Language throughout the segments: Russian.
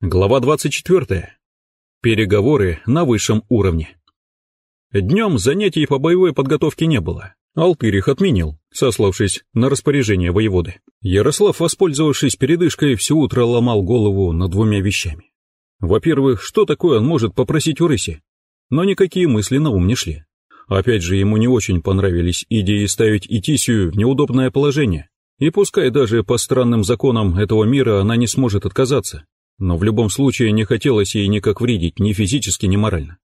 Глава 24. Переговоры на высшем уровне. Днем занятий по боевой подготовке не было. Алтырь отменил, сославшись на распоряжение воеводы. Ярослав, воспользовавшись передышкой, все утро ломал голову над двумя вещами. Во-первых, что такое он может попросить у рыси? Но никакие мысли на ум не шли. Опять же, ему не очень понравились идеи ставить Итисию в неудобное положение. И пускай даже по странным законам этого мира она не сможет отказаться, но в любом случае не хотелось ей никак вредить ни физически, ни морально.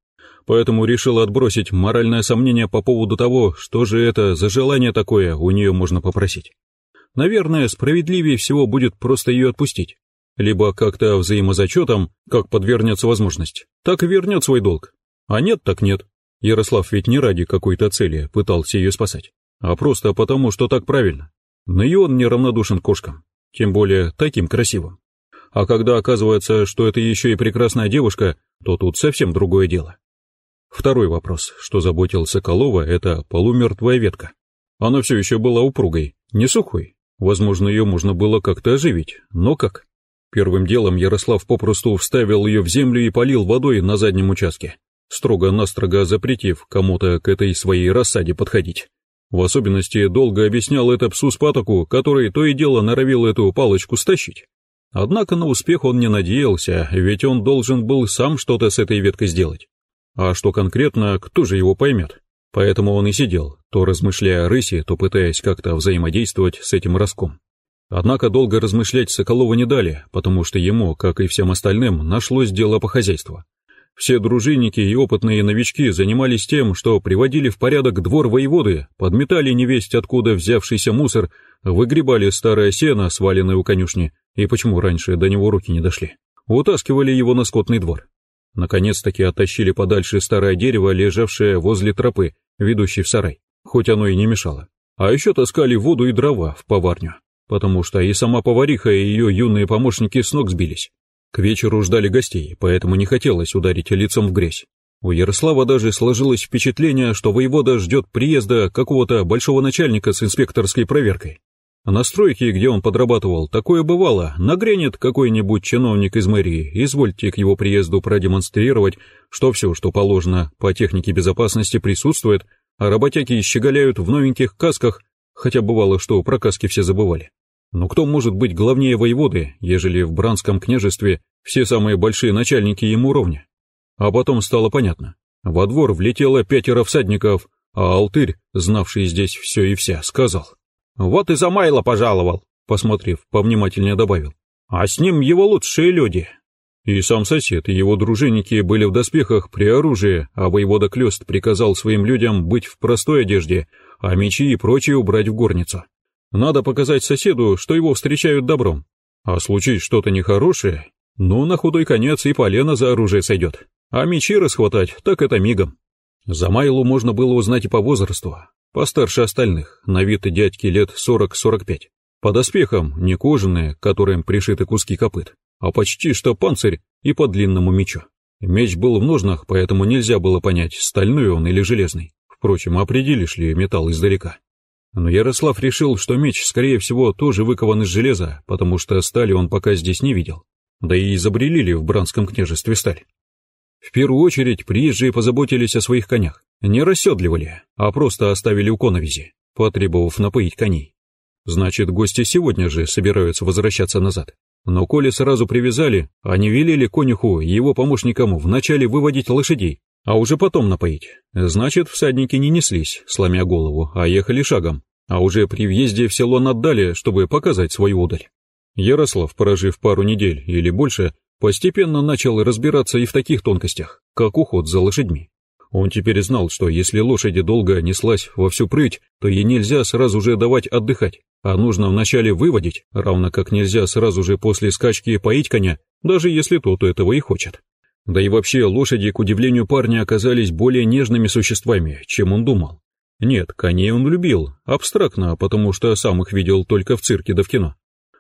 Поэтому решила отбросить моральное сомнение по поводу того, что же это за желание такое у нее можно попросить. Наверное, справедливее всего будет просто ее отпустить. Либо как-то взаимозачетом, как подвернется возможность, так и вернет свой долг. А нет, так нет. Ярослав ведь не ради какой-то цели пытался ее спасать, а просто потому, что так правильно. Но и он неравнодушен кошкам, тем более таким красивым. А когда оказывается, что это еще и прекрасная девушка, то тут совсем другое дело. Второй вопрос, что заботил Соколова, это полумертвая ветка. Она все еще была упругой, не сухой. Возможно, ее можно было как-то оживить, но как? Первым делом Ярослав попросту вставил ее в землю и полил водой на заднем участке, строго-настрого запретив кому-то к этой своей рассаде подходить. В особенности долго объяснял это псу Спатоку, который то и дело норовил эту палочку стащить. Однако на успех он не надеялся, ведь он должен был сам что-то с этой веткой сделать. А что конкретно, кто же его поймет? Поэтому он и сидел, то размышляя о рысе, то пытаясь как-то взаимодействовать с этим ростком. Однако долго размышлять Соколова не дали, потому что ему, как и всем остальным, нашлось дело по хозяйству. Все дружинники и опытные новички занимались тем, что приводили в порядок двор воеводы, подметали невесть откуда взявшийся мусор, выгребали старое сено, сваленное у конюшни, и почему раньше до него руки не дошли? Утаскивали его на скотный двор. Наконец-таки оттащили подальше старое дерево, лежавшее возле тропы, ведущей в сарай, хоть оно и не мешало. А еще таскали воду и дрова в поварню, потому что и сама повариха, и ее юные помощники с ног сбились. К вечеру ждали гостей, поэтому не хотелось ударить лицом в грязь. У Ярослава даже сложилось впечатление, что воевода ждет приезда какого-то большого начальника с инспекторской проверкой. На стройке, где он подрабатывал, такое бывало. Нагрянет какой-нибудь чиновник из мэрии, извольте к его приезду продемонстрировать, что все, что положено по технике безопасности, присутствует, а работяги щеголяют в новеньких касках, хотя бывало, что про каски все забывали. Но кто может быть главнее воеводы, ежели в Бранском княжестве все самые большие начальники ему ровня? А потом стало понятно. Во двор влетело пятеро всадников, а Алтырь, знавший здесь все и вся, сказал — «Вот и Замайло пожаловал», — посмотрев, повнимательнее добавил. «А с ним его лучшие люди». И сам сосед, и его дружинники были в доспехах при оружии, а воевода Клёст приказал своим людям быть в простой одежде, а мечи и прочее убрать в горницу. Надо показать соседу, что его встречают добром. А случись что-то нехорошее, ну, на худой конец и полено за оружие сойдет. А мечи расхватать, так это мигом. Замайлу можно было узнать и по возрасту. Постарше остальных, на вид дядьки лет 40-45. По доспехам не кожаные, которым пришиты куски копыт, а почти что панцирь и по длинному мечу. Меч был в ножнах, поэтому нельзя было понять, стальной он или железный. Впрочем, определишь ли металл издалека. Но Ярослав решил, что меч, скорее всего, тоже выкован из железа, потому что стали он пока здесь не видел. Да и изобрели ли в Бранском княжестве сталь. В первую очередь приезжие позаботились о своих конях. Не расседливали, а просто оставили у коновизи, потребовав напоить коней. Значит, гости сегодня же собираются возвращаться назад. Но коли сразу привязали, они велели конюху и его помощникам вначале выводить лошадей, а уже потом напоить. Значит, всадники не неслись, сломя голову, а ехали шагом, а уже при въезде в село наддали, чтобы показать свою удаль. Ярослав, прожив пару недель или больше, постепенно начал разбираться и в таких тонкостях, как уход за лошадьми. Он теперь знал, что если лошади долго неслась во всю прыть, то ей нельзя сразу же давать отдыхать, а нужно вначале выводить, равно как нельзя сразу же после скачки поить коня, даже если тот этого и хочет. Да и вообще лошади, к удивлению парня, оказались более нежными существами, чем он думал. Нет, коней он любил, абстрактно, потому что сам их видел только в цирке да в кино.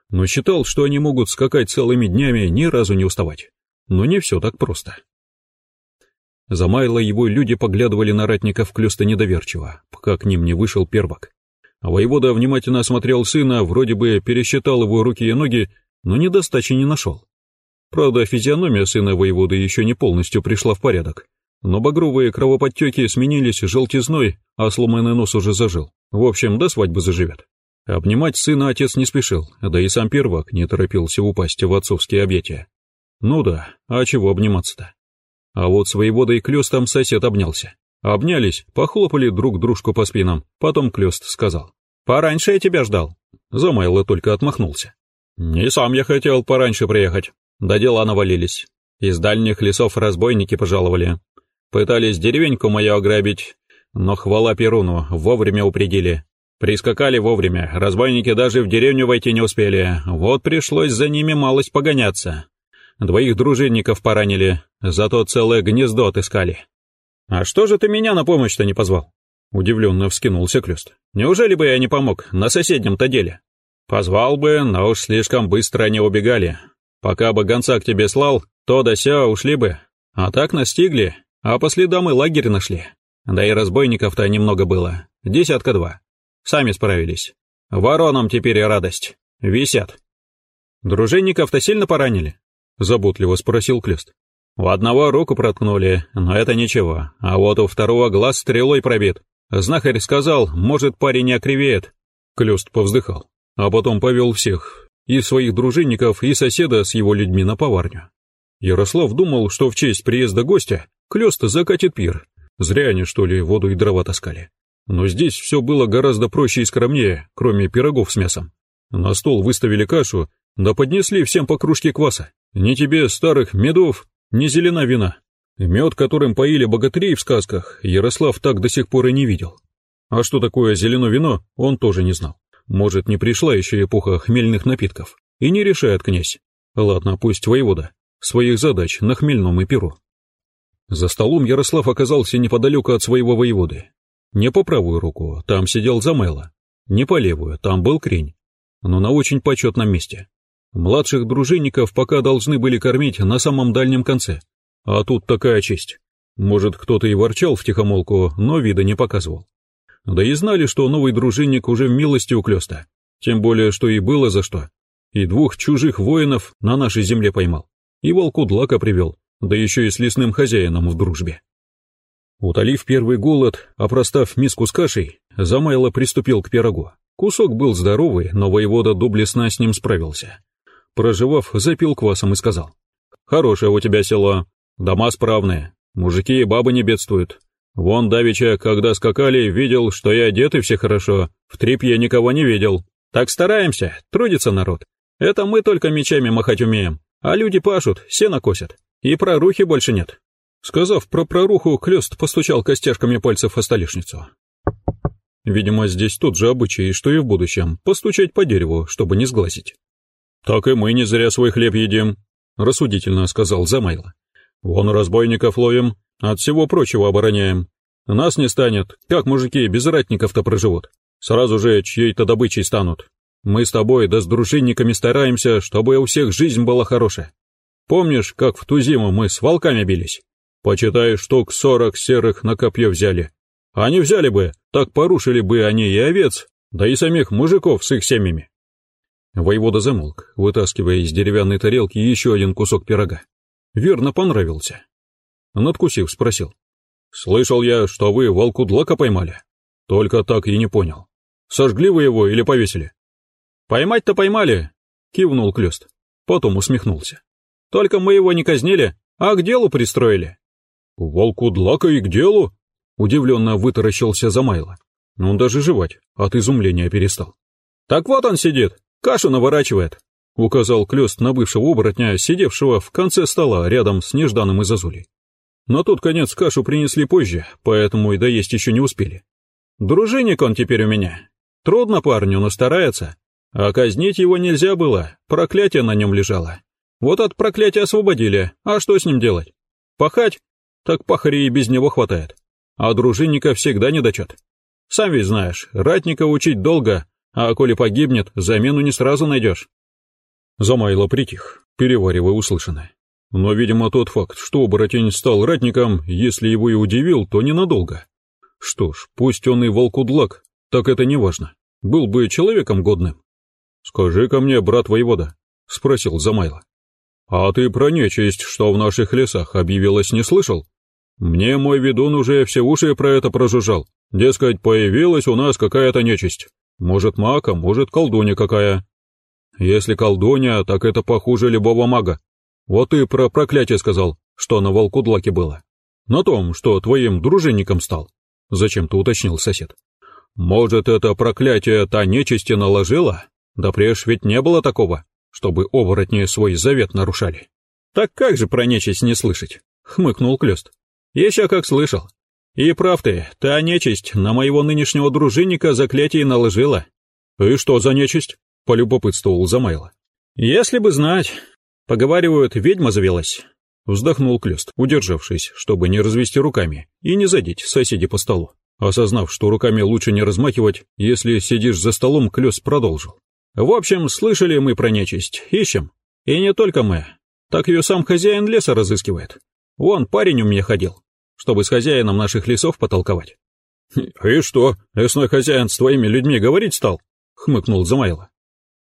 Но считал, что они могут скакать целыми днями, ни разу не уставать. Но не все так просто. Замайло его люди поглядывали на ратников Клёста недоверчиво, пока к ним не вышел первак. Воевода внимательно осмотрел сына, вроде бы пересчитал его руки и ноги, но недостачи не нашел. Правда, физиономия сына воеводы еще не полностью пришла в порядок. Но багровые кровоподтеки сменились желтизной, а сломанный нос уже зажил. В общем, до свадьбы заживет. Обнимать сына отец не спешил, да и сам первак не торопился упасть в отцовские объятия. Ну да, а чего обниматься-то? А вот с воеводой Клёстом сосед обнялся. Обнялись, похлопали друг дружку по спинам, потом Клёст сказал. «Пораньше я тебя ждал». Замайло только отмахнулся. «Не сам я хотел пораньше приехать. Да дела навалились. Из дальних лесов разбойники пожаловали. Пытались деревеньку мою ограбить, но хвала Перуну, вовремя упредили. Прискакали вовремя, разбойники даже в деревню войти не успели, вот пришлось за ними малость погоняться. Двоих дружинников поранили, зато целое гнездо отыскали. «А что же ты меня на помощь-то не позвал?» Удивленно вскинулся Клюст. «Неужели бы я не помог на соседнем-то деле?» «Позвал бы, но уж слишком быстро они убегали. Пока бы гонца к тебе слал, то да сё ушли бы. А так настигли, а по следам и лагерь нашли. Да и разбойников-то немного было, десятка два. Сами справились. Воронам теперь и радость. Висят». «Дружинников-то сильно поранили?» — заботливо спросил Клюст. У одного руку проткнули, но это ничего, а вот у второго глаз стрелой пробит. Знахарь сказал, может, парень не окривеет. Клёст повздыхал, а потом повел всех, и своих дружинников, и соседа с его людьми на поварню. Ярослав думал, что в честь приезда гостя Клёст закатит пир. Зря они, что ли, воду и дрова таскали. Но здесь все было гораздо проще и скромнее, кроме пирогов с мясом. На стол выставили кашу, да поднесли всем по кружке кваса. Не тебе старых медов, не зелена вина. Мед, которым поили богатырей в сказках, Ярослав так до сих пор и не видел. А что такое зелено вино, он тоже не знал. Может, не пришла еще эпоха хмельных напитков. И не решает князь. Ладно, пусть воевода. Своих задач на хмельном и перу. За столом Ярослав оказался неподалеку от своего воеводы. Не по правую руку, там сидел Замела. Не по левую, там был Крень. Но на очень почетном месте. Младших дружинников пока должны были кормить на самом дальнем конце. А тут такая честь. Может, кто-то и ворчал втихомолку, но вида не показывал. Да и знали, что новый дружинник уже в милости у Клёста. Тем более, что и было за что. И двух чужих воинов на нашей земле поймал. И волку Длака привел, да еще и с лесным хозяином в дружбе. Утолив первый голод, опростав миску с кашей, Замайло приступил к пирогу. Кусок был здоровый, но воевода Дублесна с ним справился. Проживав, запил квасом и сказал. «Хорошее у тебя село, дома справные, мужики и бабы не бедствуют. Вон давеча, когда скакали, видел, что и одеты все хорошо, в трепье никого не видел. Так стараемся, трудится народ. Это мы только мечами махать умеем, а люди пашут, сено косят, и прорухи больше нет». Сказав про проруху, Клёст постучал костяшками пальцев о столешницу. Видимо, здесь тот же обычай, что и в будущем, постучать по дереву, чтобы не сглазить. «Так и мы не зря свой хлеб едим», — рассудительно сказал Замайло. «Вон разбойников ловим, от всего прочего обороняем. Нас не станет, как мужики без ратников-то проживут. Сразу же чьей-то добычей станут. Мы с тобой да с дружинниками стараемся, чтобы у всех жизнь была хорошая. Помнишь, как в ту зиму мы с волками бились? Почитай, штук сорок серых на копье взяли. Они взяли бы, так порушили бы они и овец, да и самих мужиков с их семьями. Воевода замолк, вытаскивая из деревянной тарелки еще один кусок пирога. Верно понравился. Надкусив, спросил. «Слышал я, что вы волку Длака поймали. Только так и не понял. Сожгли вы его или повесили?» «Поймать-то поймали», — кивнул Клёст. Потом усмехнулся. «Только мы его не казнили, а к делу пристроили». «Волку Длака и к делу?» — удивленно вытаращился Замайло. Он даже жевать от изумления перестал. «Так вот он сидит, «Кашу наворачивает», — указал Клёст на бывшего оборотня, сидевшего в конце стола рядом с Нежданом и Зазулей. Но тут конец кашу принесли позже, поэтому и доесть еще не успели. «Дружинник он теперь у меня. Трудно парню, но старается. А казнить его нельзя было, проклятие на нем лежало. Вот от проклятия освободили, а что с ним делать? Пахать? Так пахарей и без него хватает. А дружинника всегда недочет. Сам ведь знаешь, ратника учить долго, а коли погибнет, замену не сразу найдешь. Замайло притих, переваривая услышанное. Но, видимо, тот факт, что оборотень стал ратником, если его и удивил, то ненадолго. Что ж, пусть он и волкудлак, так это не важно. Был бы человеком годным. «Скажи ко мне, брат воевода», — спросил Замайло. А ты про нечисть, что в наших лесах объявилась, не слышал? Мне мой ведун уже все уши про это прожужжал. Дескать, появилась у нас какая-то нечисть. Может, мака, может, колдунья какая. Если колдунья, так это похуже любого мага. Вот ты про проклятие сказал, что на волкудлаке было. На том, что твоим дружинником стал. Зачем-то уточнил сосед. Может, это проклятие та нечисти наложила? Да прежь ведь не было такого, чтобы оборотни свой завет нарушали. Так как же про нечисть не слышать? Хмыкнул Клёст. Еще как слышал. И прав ты, та нечисть на моего нынешнего дружинника заклятие наложила. И что за нечисть? Полюбопытствовал Замайло. Если бы знать. Поговаривают, ведьма завелась. Вздохнул Клёст, удержавшись, чтобы не развести руками и не задеть соседей по столу. Осознав, что руками лучше не размахивать, если сидишь за столом, Клёст продолжил. В общем, слышали мы про нечисть, ищем. И не только мы. Так ее сам хозяин леса разыскивает. Вон, парень у меня ходил чтобы с хозяином наших лесов потолковать. «И что, лесной хозяин с твоими людьми говорить стал?» — хмыкнул Замайло.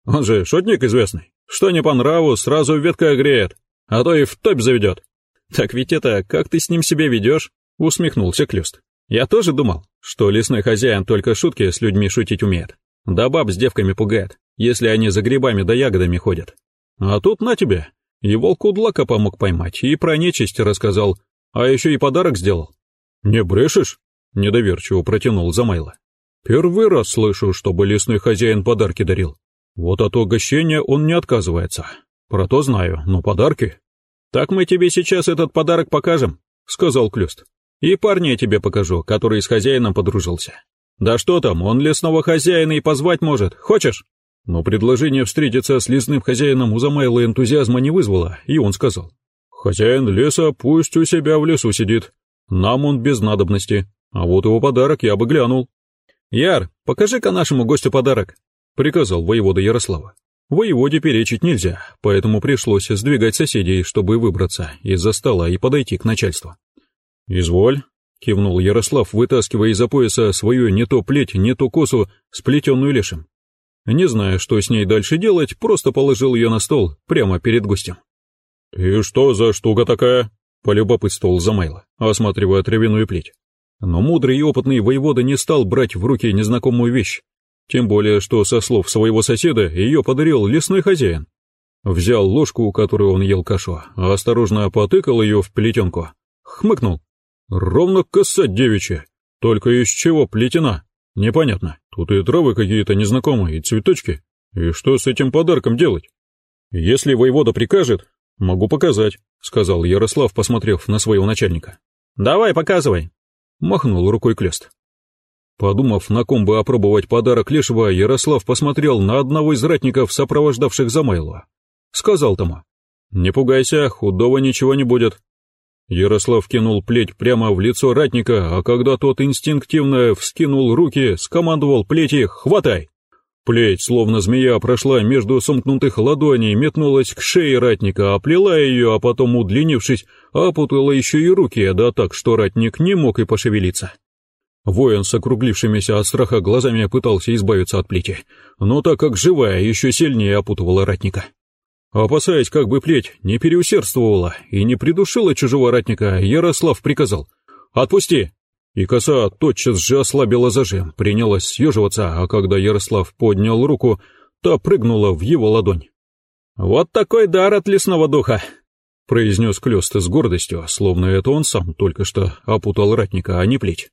«Он же шутник известный. Что не по нраву, сразу веткой огреет, а то и в топь заведет». «Так ведь это, как ты с ним себя ведешь?» — усмехнулся Клюст. «Я тоже думал, что лесной хозяин только шутки с людьми шутить умеет. Да баб с девками пугает, если они за грибами да ягодами ходят. А тут на тебе, и волку длака помог поймать, и про нечисть рассказал, а еще и подарок сделал. Не брешешь? Недоверчиво протянул Замайло. Первый раз слышу, чтобы лесной хозяин подарки дарил. Вот от угощения он не отказывается. Про то знаю, но подарки... Так мы тебе сейчас этот подарок покажем, сказал Клюст. И парня тебе покажу, который с хозяином подружился. Да что там, он лесного хозяина и позвать может, хочешь? Но предложение встретиться с лесным хозяином у Замайла энтузиазма не вызвало, и он сказал. Хозяин леса пусть у себя в лесу сидит. Нам он без надобности. А вот его подарок я бы глянул. Яр, покажи-ка нашему гостю подарок, приказал воевода Ярослава. Воеводе перечить нельзя, поэтому пришлось сдвигать соседей, чтобы выбраться из-за стола и подойти к начальству. «Изволь», — кивнул Ярослав, вытаскивая из-за пояса свою не то плеть, не то косу, сплетенную лешим. Не зная, что с ней дальше делать, просто положил ее на стол, прямо перед гостем. «И что за штука такая?» — полюбопытствовал Замайло, осматривая травяную плеть. Но мудрый и опытный воевода не стал брать в руки незнакомую вещь, тем более, что, со слов своего соседа, ее подарил лесной хозяин. Взял ложку, которую он ел кашу, а осторожно потыкал ее в плетенку. Хмыкнул. «Ровно коса девичья, только из чего плетена? Непонятно. Тут и травы какие-то незнакомые, и цветочки. И что с этим подарком делать? Если воевода прикажет, «Могу показать», — сказал Ярослав, посмотрев на своего начальника. «Давай, показывай», — махнул рукой Клест. Подумав, на ком бы опробовать подарок Лешего, Ярослав посмотрел на одного из ратников, сопровождавших Замайлова. Сказал тому, «Не пугайся, худого ничего не будет». Ярослав кинул плеть прямо в лицо ратника, а когда тот инстинктивно вскинул руки, скомандовал плети «Хватай!». Плеть, словно змея, прошла между сомкнутых ладоней, метнулась к шее ратника, оплела ее, а потом, удлинившись, опутала еще и руки, да так, что ратник не мог и пошевелиться. Воин с округлившимися от страха глазами пытался избавиться от плети, но так как живая еще сильнее опутывала ратника. Опасаясь, как бы плеть не переусердствовала и не придушила чужого ратника, Ярослав приказал «Отпусти!» И коса тотчас же ослабила зажим, принялась съеживаться, а когда Ярослав поднял руку, та прыгнула в его ладонь. «Вот такой дар от лесного духа!» — произнес Клёст с гордостью, словно это он сам только что опутал ратника, а не плеть.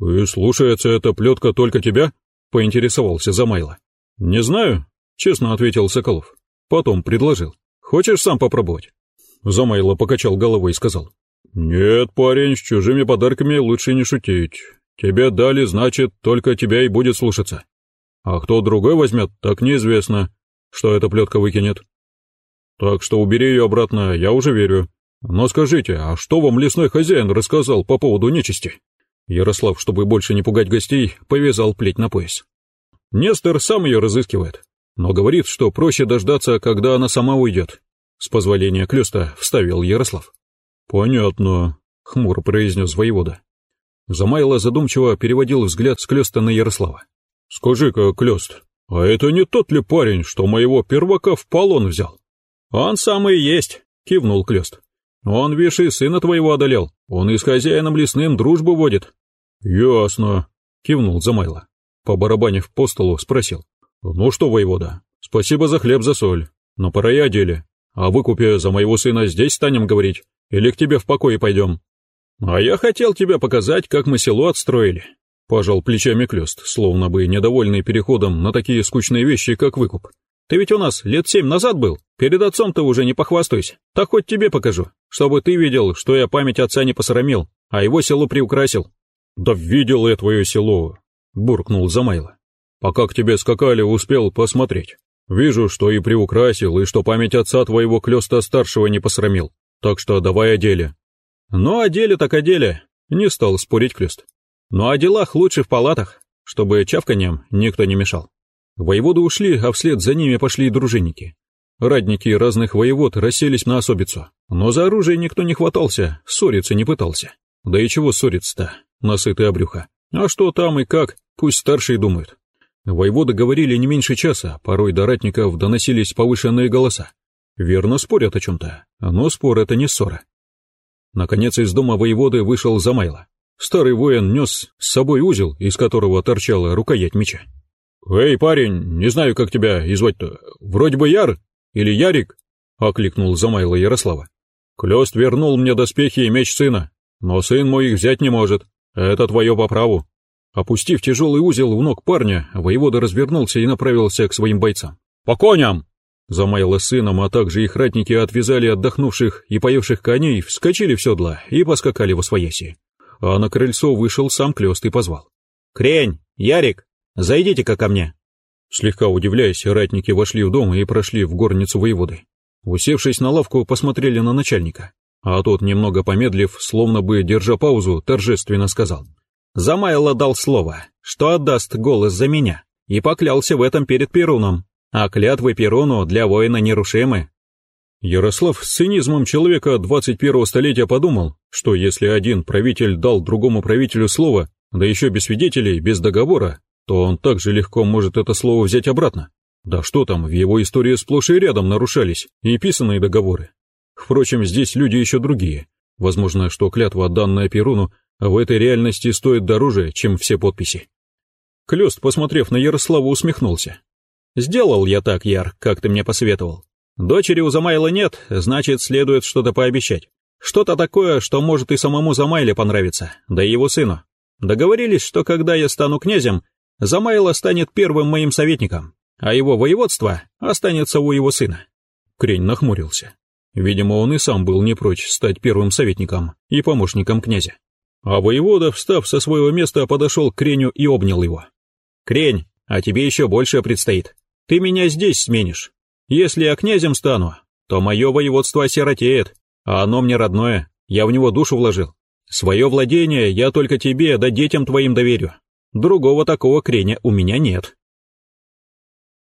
«И слушается эта плетка только тебя?» — поинтересовался Замайло. «Не знаю», — честно ответил Соколов. Потом предложил. «Хочешь сам попробовать?» Замайло покачал головой и сказал. «Нет, парень, с чужими подарками лучше не шутить. Тебе дали, значит, только тебя и будет слушаться. А кто другой возьмет, так неизвестно, что эта плетка выкинет. Так что убери ее обратно, я уже верю. Но скажите, а что вам лесной хозяин рассказал по поводу нечисти?» Ярослав, чтобы больше не пугать гостей, повязал плеть на пояс. Нестор сам ее разыскивает, но говорит, что проще дождаться, когда она сама уйдет. С позволения Клёста вставил Ярослав. «Понятно», — хмуро произнес воевода. Замайло задумчиво переводил взгляд с Клёста на Ярослава. «Скажи-ка, Клёст, а это не тот ли парень, что моего первака в полон взял?» «Он самый есть», — кивнул Клёст. «Он, вишь, и сына твоего одолел, он и с хозяином лесным дружбу водит». «Ясно», — кивнул Замайло. По столу, спросил. «Ну что, воевода, спасибо за хлеб, за соль, но пора и о деле. О выкупе за моего сына здесь станем говорить, или к тебе в покое пойдем?» «А я хотел тебе показать, как мы село отстроили», — пожал плечами Клёст, словно бы недовольный переходом на такие скучные вещи, как выкуп. «Ты ведь у нас лет семь назад был, перед отцом-то уже не похвастаюсь, так хоть тебе покажу, чтобы ты видел, что я память отца не посрамил, а его село приукрасил». «Да видел я твое село», — буркнул Замайло. «Пока к тебе скакали, успел посмотреть. Вижу, что и приукрасил, и что память отца твоего Клёста-старшего не посрамил. Так что давай о деле». «Ну, о деле так о деле», — не стал спорить Клёст. «Но о делах лучше в палатах, чтобы чавканьем никто не мешал». Воеводы ушли, а вслед за ними пошли дружинники. Радники разных воевод расселись на особицу, но за оружие никто не хватался, ссориться не пытался. Да и чего ссориться-то, насытый обрюха. А что там и как, пусть старшие думают. Воеводы говорили не меньше часа, порой до ратников доносились повышенные голоса. Верно спорят о чем-то, но спор это не ссора. Наконец из дома воеводы вышел Замайло. Старый воин нес с собой узел, из которого торчала рукоять меча. «Эй, парень, не знаю, как тебя и звать-то. Вроде бы Яр или Ярик?» — окликнул Замайло Ярослава. «Клёст вернул мне доспехи и меч сына, но сын мой их взять не может. Это твое по праву. Опустив тяжелый узел у ног парня, воевода развернулся и направился к своим бойцам. «По коням!» Замайло сыном, а также их ратники отвязали отдохнувших и поевших коней, вскочили в седла и поскакали во свояси. А на крыльцо вышел сам Клёст и позвал. «Крень! Ярик! Зайдите-ка ко мне!» Слегка удивляясь, ратники вошли в дом и прошли в горницу воеводы. Усевшись на лавку, посмотрели на начальника, а тот, немного помедлив, словно бы держа паузу, торжественно сказал — Замайло дал слово, что отдаст голос за меня, и поклялся в этом перед Перуном, а клятвы Перуну для воина нерушимы. Ярослав с цинизмом человека 21-го столетия подумал, что если один правитель дал другому правителю слово, да еще без свидетелей, без договора, то он также легко может это слово взять обратно. Да что там, в его истории сплошь и рядом нарушались и писанные договоры. Впрочем, здесь люди еще другие. Возможно, что клятва, данная Перуну, в этой реальности стоит дороже, чем все подписи. Клёст, посмотрев на Ярослава, усмехнулся. «Сделал я так, Яр, как ты мне посоветовал. Дочери у Замайла нет, значит, следует что-то пообещать. Что-то такое, что может и самому Замайле понравиться, да и его сыну. Договорились, что когда я стану князем, Замайло станет первым моим советником, а его воеводство останется у его сына». Крень нахмурился. Видимо, он и сам был не прочь стать первым советником и помощником князя. А воевода, встав со своего места, подошел к Креню и обнял его. «Крень, а тебе еще больше предстоит. Ты меня здесь сменишь. Если я князем стану, то мое воеводство осиротеет, а оно мне родное, я в него душу вложил. Свое владение я только тебе да детям твоим доверю. Другого такого Креня у меня нет».